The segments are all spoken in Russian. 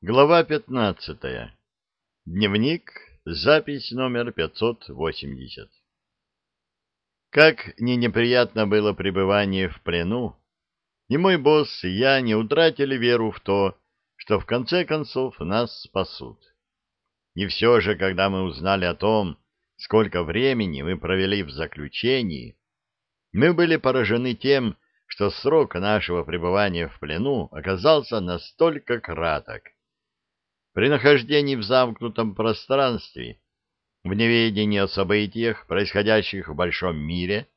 Глава 15. Дневник. Запись номер 580. Как ни неприятно было пребывание в плену, и мой босс, и я не утратили веру в то, что в конце концов нас спасут. И все же, когда мы узнали о том, сколько времени мы провели в заключении, мы были поражены тем, что срок нашего пребывания в плену оказался настолько краток, при нахождении в замкнутом пространстве, в неведении о событиях, происходящих в большом мире,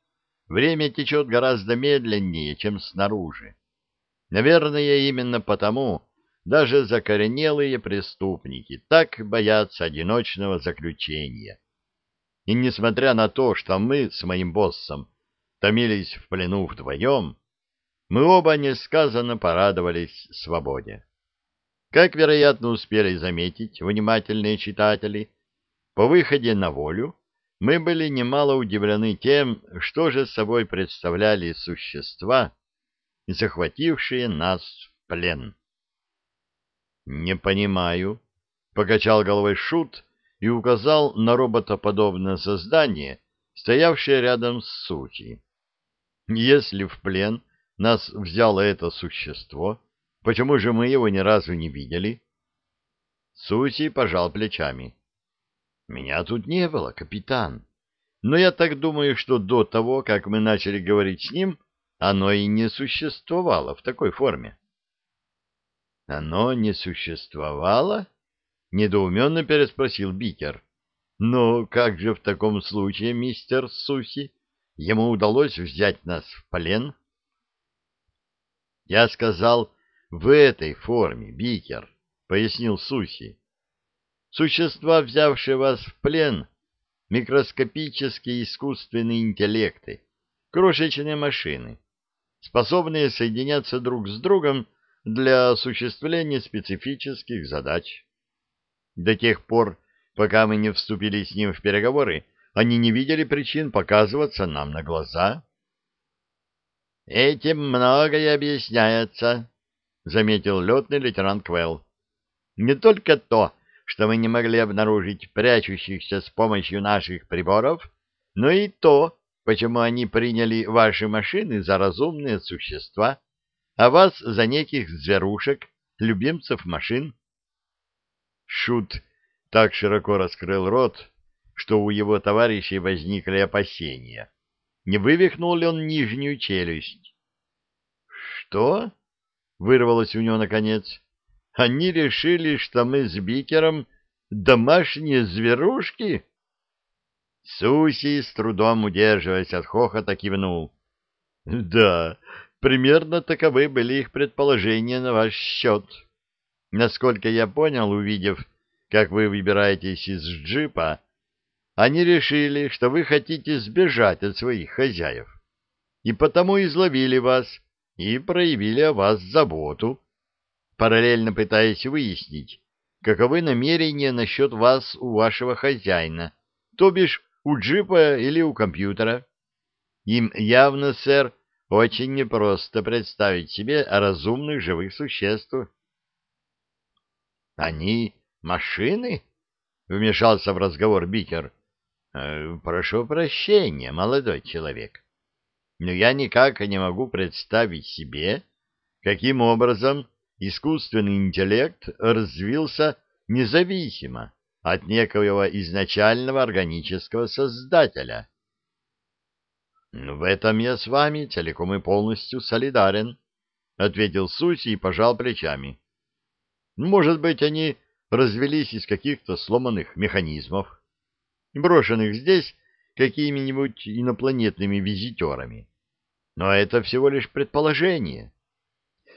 время течет гораздо медленнее, чем снаружи. Наверное, именно потому даже закоренелые преступники так боятся одиночного заключения. И несмотря на то, что мы с моим боссом томились в плену вдвоем, мы оба несказанно порадовались свободе. Как, вероятно, успели заметить внимательные читатели, по выходе на волю мы были немало удивлены тем, что же собой представляли существа, захватившие нас в плен. «Не понимаю», — покачал головой Шут и указал на роботоподобное создание, стоявшее рядом с Сути. «Если в плен нас взяло это существо, — Почему же мы его ни разу не видели? Суси пожал плечами. Меня тут не было, капитан. Но я так думаю, что до того, как мы начали говорить с ним, оно и не существовало в такой форме. Оно не существовало? Недоуменно переспросил Бикер. Но как же в таком случае, мистер Суси, ему удалось взять нас в плен? Я сказал, в этой форме, Бикер, — пояснил Суси. Существа, взявшие вас в плен, микроскопические искусственные интеллекты, крошечные машины, способные соединяться друг с другом для осуществления специфических задач. До тех пор, пока мы не вступили с ним в переговоры, они не видели причин показываться нам на глаза. «Этим многое объясняется», — заметил летный лейтенант Квелл. «Не только то, что мы не могли обнаружить прячущихся с помощью наших приборов, но и то, почему они приняли ваши машины за разумные существа, а вас за неких зверушек, любимцев машин». Шут так широко раскрыл рот, что у его товарищей возникли опасения. Не вывихнул ли он нижнюю челюсть? «Что?» Вырвалось у него наконец. Они решили, что мы с Бикером домашние зверушки? Суси, с трудом удерживаясь от хохота, кивнул. Да, примерно таковы были их предположения на ваш счет. Насколько я понял, увидев, как вы выбираетесь из джипа, они решили, что вы хотите сбежать от своих хозяев, и потому изловили вас и проявили о вас заботу, параллельно пытаясь выяснить, каковы намерения насчет вас у вашего хозяина, то бишь у джипа или у компьютера. Им явно, сэр, очень непросто представить себе разумных живых существ. «Они машины?» — вмешался в разговор Бикер. «Э, «Прошу прощения, молодой человек но я никак не могу представить себе, каким образом искусственный интеллект развился независимо от некоего изначального органического создателя. «В этом я с вами целиком и полностью солидарен», — ответил Суси и пожал плечами. «Может быть, они развелись из каких-то сломанных механизмов, брошенных здесь какими-нибудь инопланетными визитерами. Но это всего лишь предположение.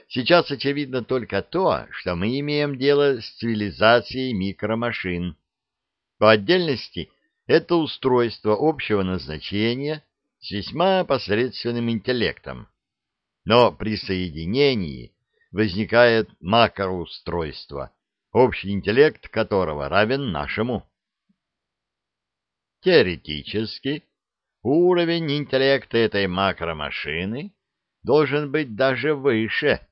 Сейчас очевидно только то, что мы имеем дело с цивилизацией микромашин. По отдельности это устройство общего назначения с весьма посредственным интеллектом. Но при соединении возникает макроустройство, общий интеллект которого равен нашему. Теоретически, Уровень интеллекта этой макромашины должен быть даже выше,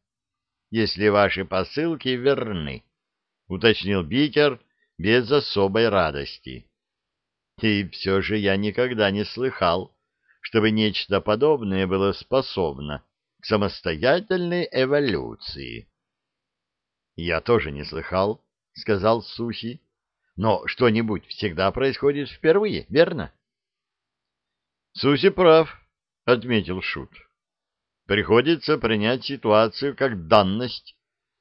если ваши посылки верны, — уточнил Бикер без особой радости. И все же я никогда не слыхал, чтобы нечто подобное было способно к самостоятельной эволюции. — Я тоже не слыхал, — сказал Сухи. — Но что-нибудь всегда происходит впервые, верно? — Суси прав, — отметил Шут. — Приходится принять ситуацию как данность,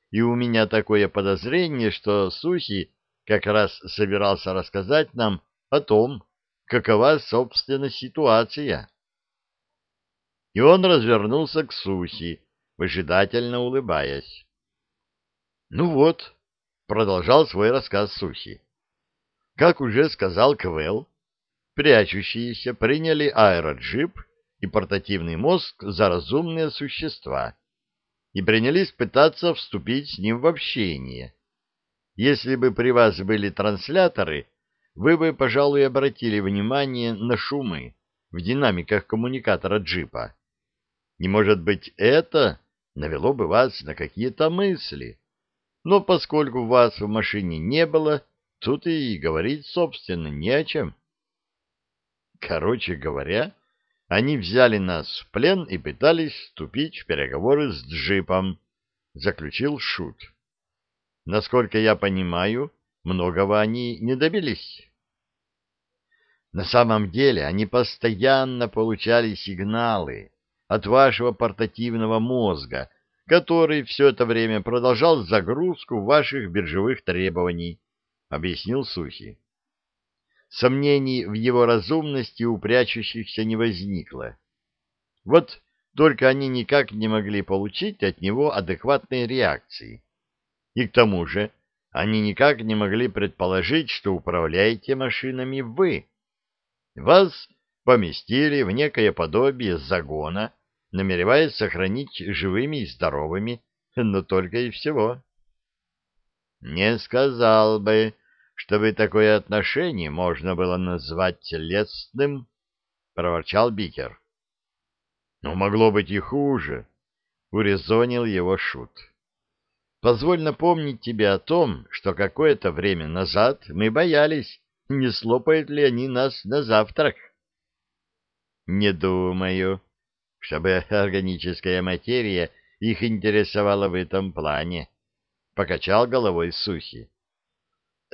и у меня такое подозрение, что Суси как раз собирался рассказать нам о том, какова, собственно, ситуация. И он развернулся к Суси, выжидательно улыбаясь. «Ну вот», — продолжал свой рассказ Суси, — «как уже сказал Квелл, прячущиеся приняли аэроджип и портативный мозг за разумные существа и принялись пытаться вступить с ним в общение. Если бы при вас были трансляторы, вы бы, пожалуй, обратили внимание на шумы в динамиках коммуникатора джипа. Не может быть, это навело бы вас на какие-то мысли. Но поскольку вас в машине не было, тут и говорить, собственно, не о чем. Короче говоря, они взяли нас в плен и пытались вступить в переговоры с джипом, заключил Шут. Насколько я понимаю, многого они не добились. На самом деле они постоянно получали сигналы от вашего портативного мозга, который все это время продолжал загрузку ваших биржевых требований, — объяснил Сухи. Сомнений в его разумности у прячущихся не возникло. Вот только они никак не могли получить от него адекватной реакции. И к тому же они никак не могли предположить, что управляете машинами вы. Вас поместили в некое подобие загона, намереваясь сохранить живыми и здоровыми, но только и всего. Не сказал бы, чтобы такое отношение можно было назвать лестным, — проворчал Бикер. — Но могло быть и хуже, — урезонил его Шут. — Позволь напомнить тебе о том, что какое-то время назад мы боялись, не слопают ли они нас на завтрак. — Не думаю, чтобы органическая материя их интересовала в этом плане, — покачал головой Сухи.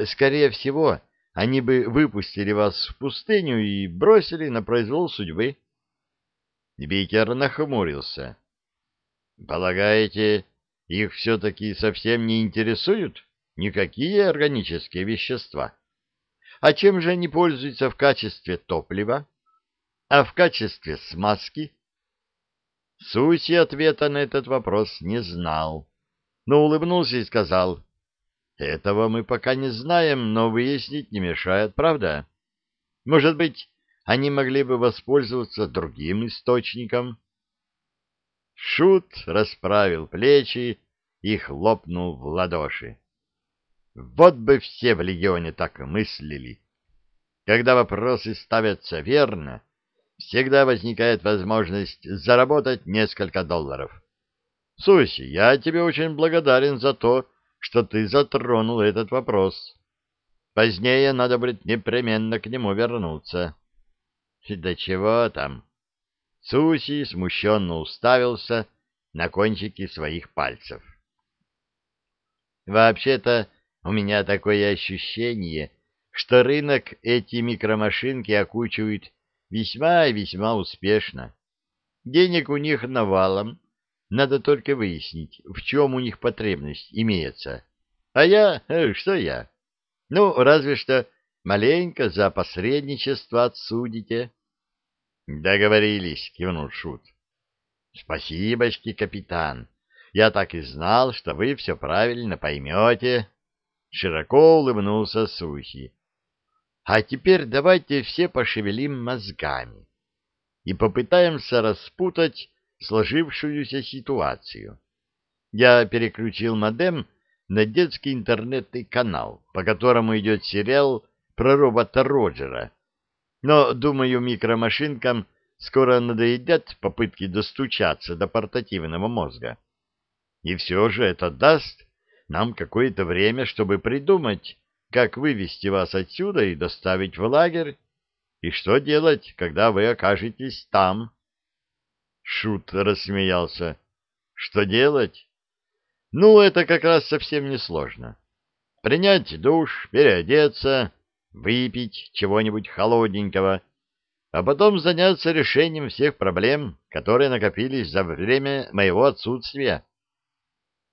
Скорее всего, они бы выпустили вас в пустыню и бросили на произвол судьбы. Бикер нахмурился. — Полагаете, их все-таки совсем не интересуют никакие органические вещества? А чем же они пользуются в качестве топлива? А в качестве смазки? Суси ответа на этот вопрос не знал, но улыбнулся и сказал, «Этого мы пока не знаем, но выяснить не мешает, правда? Может быть, они могли бы воспользоваться другим источником?» Шут расправил плечи и хлопнул в ладоши. Вот бы все в легионе так мыслили. Когда вопросы ставятся верно, всегда возникает возможность заработать несколько долларов. Суси, я тебе очень благодарен за то, что ты затронул этот вопрос. Позднее надо будет непременно к нему вернуться. Да чего там? Суси смущенно уставился на кончики своих пальцев. Вообще-то у меня такое ощущение, что рынок эти микромашинки окучивают весьма и весьма успешно. Денег у них навалом, надо только выяснить, в чем у них потребность имеется. А я... Э, что я? Ну, разве что маленько за посредничество отсудите. Договорились, кивнул Шут. Спасибочки, капитан. Я так и знал, что вы все правильно поймете. Широко улыбнулся Сухи. А теперь давайте все пошевелим мозгами и попытаемся распутать сложившуюся ситуацию. Я переключил модем на детский интернетный канал, по которому идет сериал про робота Роджера. Но, думаю, микромашинкам скоро надоедят попытки достучаться до портативного мозга. И все же это даст нам какое-то время, чтобы придумать, как вывести вас отсюда и доставить в лагерь, и что делать, когда вы окажетесь там. Шут рассмеялся. Что делать? Ну, это как раз совсем несложно. Принять душ, переодеться, выпить чего-нибудь холодненького, а потом заняться решением всех проблем, которые накопились за время моего отсутствия.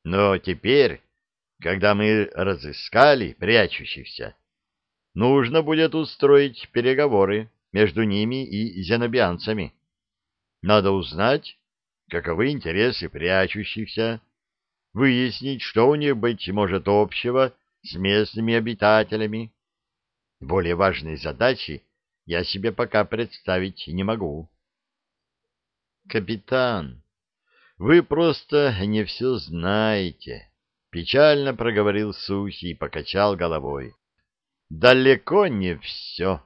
Но теперь, когда мы разыскали прячущихся, нужно будет устроить переговоры между ними и зенобианцами. Надо узнать, каковы интересы прячущихся, выяснить, что у них, быть может, общего с местными обитателями. Более важной задачи я себе пока представить не могу. Капитан, вы просто не все знаете, печально проговорил Сухий и покачал головой. Далеко не все.